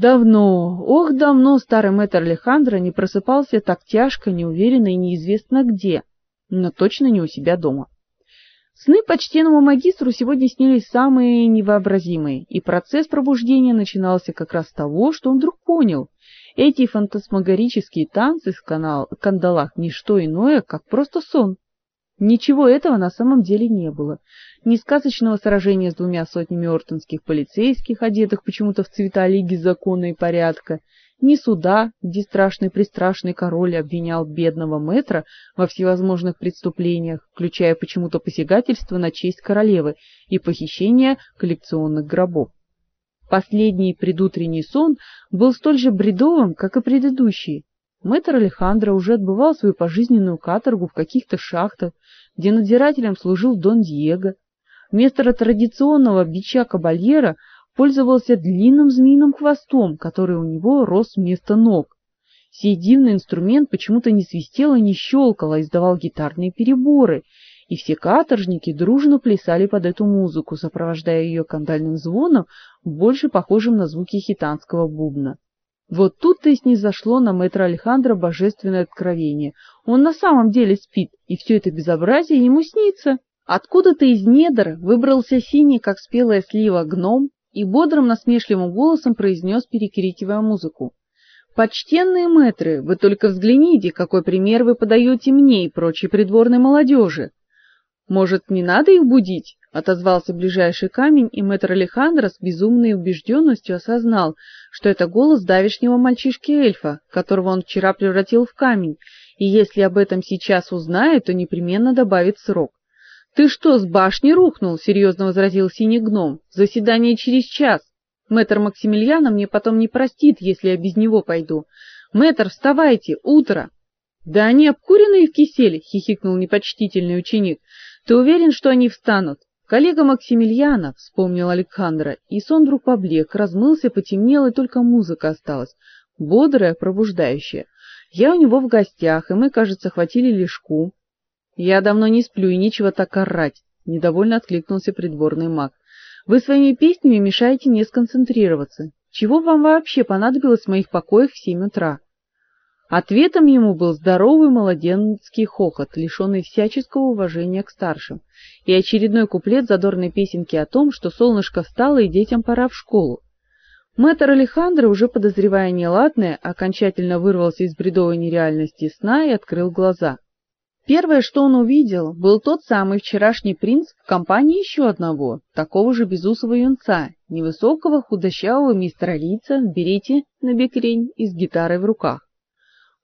Давно, ох, давно старый мэтр Алехандро не просыпался так тяжко, неуверенно и неизвестно где, но точно не у себя дома. Сны почтенному магистру сегодня снились самые невообразимые, и процесс пробуждения начинался как раз с того, что он вдруг понял. Эти фантасмагорические танцы в канал, кандалах не что иное, как просто сон. Ничего этого на самом деле не было. Ни сказочного сражения с двумя сотнями ортонских полицейских, одетых почему-то в цвета Лиги закона и порядка, ни суда, где страшный-престрашный король обвинял бедного мэтра во всевозможных преступлениях, включая почему-то посягательство на честь королевы и похищение коллекционных гробов. Последний предутренний сон был столь же бредовым, как и предыдущий. Мэтр Алехандро уже отбывал свою пожизненную каторгу в каких-то шахтах, где надзирателем служил Дон Диего. Вместо традиционного бича кабальера пользовался длинным змеиным хвостом, который у него рос вместо ног. Сей дивный инструмент почему-то не свистел и не щелкал, а издавал гитарные переборы, и все каторжники дружно плясали под эту музыку, сопровождая ее кандальным звоном, больше похожим на звуки хитанского бубна. Вот тут-то и снизошло на мэтра Алехандро божественное откровение. Он на самом деле спит, и все это безобразие ему снится. Откуда-то из недр выбрался синий, как спелая слива, гном и бодрым насмешливым голосом произнес, перекрикивая музыку. «Почтенные мэтры, вы только взгляните, какой пример вы подаете мне и прочей придворной молодежи. Может, не надо их будить?» — отозвался ближайший камень, и мэтр Алехандро с безумной убежденностью осознал, что это голос давешнего мальчишки-эльфа, которого он вчера превратил в камень, и если об этом сейчас узнает, то непременно добавит срок. Ты что, с башни рухнул? серьезно возразил синий гном. Заседание через час. Мэтр Максимилиана мне потом не простит, если я без него пойду. Мэтр, вставайте, утро. Да они обкуренные в киселе, хихикнул непочтительный ученик. Ты уверен, что они встанут? Коллега Максимилиана, вспомнил Александра, и сон вдруг поблек, размылся, потемнел, и только музыка осталась, бодрая, пробуждающая. Я у него в гостях, и мы, кажется, хватили лишку. Я давно не сплю и нечего так орать, недовольно откликнулся придворный маг. Вы своими песнями мешаете мне сконцентрироваться. Чего вам вообще понадобилось в моих покоях в семь утра? Ответом ему был здоровый младенческий хохот, лишенный всяческого уважения к старшим, и очередной куплет задорной песенки о том, что солнышко встало и детям пора в школу. Мэтр Алехандро, уже подозревая неладное, окончательно вырвался из бредовой нереальности сна и открыл глаза. Первое, что он увидел, был тот самый вчерашний принц в компании еще одного, такого же безусого юнца, невысокого худощавого мистера лица в берете на бекрень и с гитарой в руках.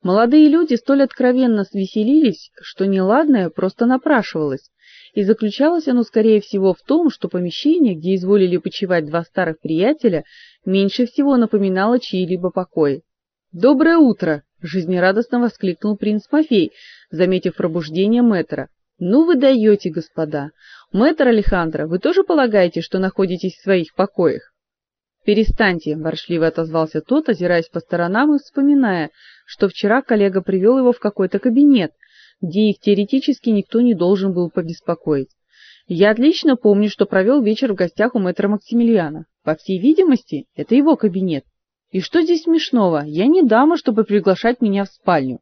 Молодые люди столь откровенно свеселились, что неладное просто напрашивалось, и заключалось оно скорее всего в том, что помещение, где изволили почивать два старых приятеля, меньше всего напоминало чьи-либо покои. Доброе утро, жизнерадостно воскликнул принц Мафей, заметив пробуждение мэтра. Ну вы даете, господа. Мэтр Алехандро, вы тоже полагаете, что находитесь в своих покоях? Перестаньте, ворчливо отозвался тот, озираясь по сторонам и вспоминая, что вчера коллега привел его в какой-то кабинет, где их теоретически никто не должен был побеспокоить. Я отлично помню, что провел вечер в гостях у мэтра Максимилиана. По всей видимости, это его кабинет. И что здесь смешного? Я не дама, чтобы приглашать меня в спальню.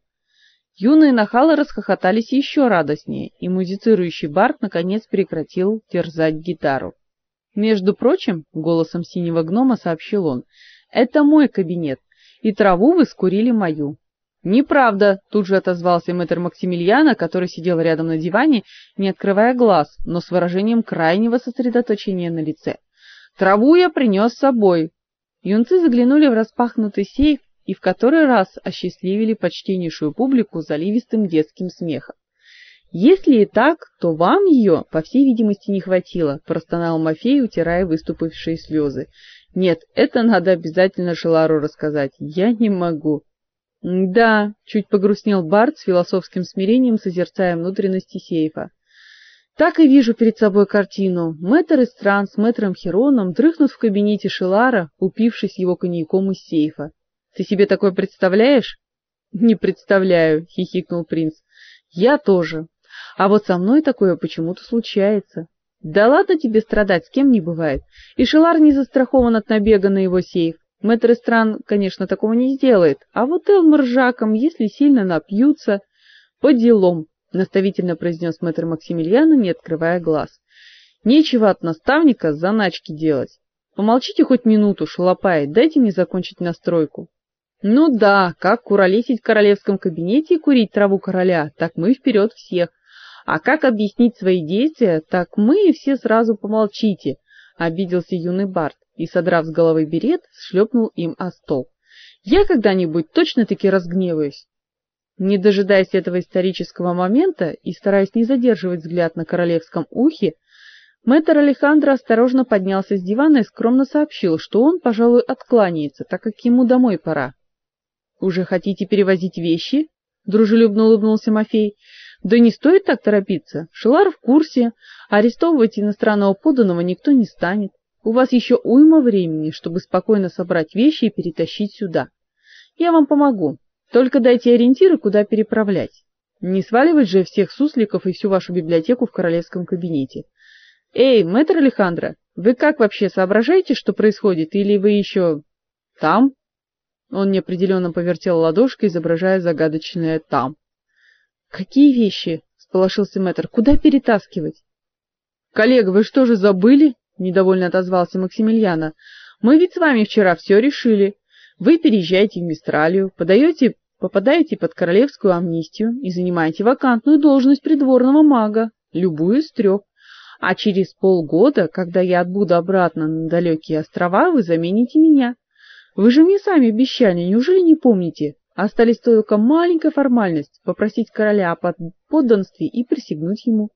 Юные нахалы расхохотались еще радостнее, и музицирующий Барт наконец прекратил терзать гитару. Между прочим, голосом синего гнома сообщил он: "Это мой кабинет, и траву вы скурили мою". Неправда, тут же отозвался мэтр Максимилиана, который сидел рядом на диване, не открывая глаз, но с выражением крайнего сосредоточения на лице. Траву я принес с собой, Юнцы заглянули в распахнутый сейф и в который раз осчастливили почтеннейшую публику заливистым детским смехом. Если и так, то вам ее, по всей видимости, не хватило, простонал Мафей, утирая выступившие слезы. Нет, это надо обязательно Шелару рассказать. Я не могу. Да, чуть погрустнел Барт с философским смирением, созерцая внутренности сейфа. Так и вижу перед собой картину. Мэтр из стран с мэтром Хероном дрыхнут в кабинете Шелара, упившись его коньяком из сейфа. Ты себе такое представляешь? Не представляю, хихикнул принц. Я тоже. А вот со мной такое почему-то случается. Да ладно тебе страдать, с кем не бывает. И Шелар не застрахован от набега на его сейф. Мэтр Стран, конечно, такого не сделает, а вот Элмар с Жаком, если сильно напьются, по делам, наставительно произнес мэтр Максимилиана, не открывая глаз. Нечего от наставника заначки делать. Помолчите хоть минуту, шалопай, дайте мне закончить настройку. Ну да, как куролесить в королевском кабинете и курить траву короля, так мы вперед всех. А как объяснить свои действия, так мы и все сразу помолчите, обиделся юный бард и, содрав с головы берет, шлепнул им о стол. Я когда-нибудь точно-таки разгневаюсь. Не дожидаясь этого исторического момента и стараясь не задерживать взгляд на королевском ухе, мэтр Алехандро осторожно поднялся с дивана и скромно сообщил, что он, пожалуй, откланяется, так как ему домой пора. Уже хотите перевозить вещи? дружелюбно улыбнулся Мафей. Да не стоит так торопиться. Шелар в курсе, арестовывать иностранного подданного никто не станет. У вас еще уйма времени, чтобы спокойно собрать вещи и перетащить сюда. Я вам помогу. Только дайте ориентиры, куда переправлять. Не сваливать же всех сусликов и всю вашу библиотеку в королевском кабинете. Эй, мэтр Алехандро, вы как вообще соображаете, что происходит, или вы еще там? Он неопределенно повертел ладошкой, изображая загадочное там. Какие вещи? сполошился мэтр. Куда перетаскивать? Коллега, вы что же забыли? недовольно отозвался Максимилиана. Мы ведь с вами вчера все решили. Вы переезжаете в Мистралию, подаете, попадаете под королевскую амнистию и занимаете вакантную должность придворного мага, любую из трех. А через полгода, когда я отбуду обратно на далекие острова, вы замените меня. Вы же мне сами обещали, неужели не помните? Остались только маленькая формальность попросить короля о подданстве и присягнуть ему.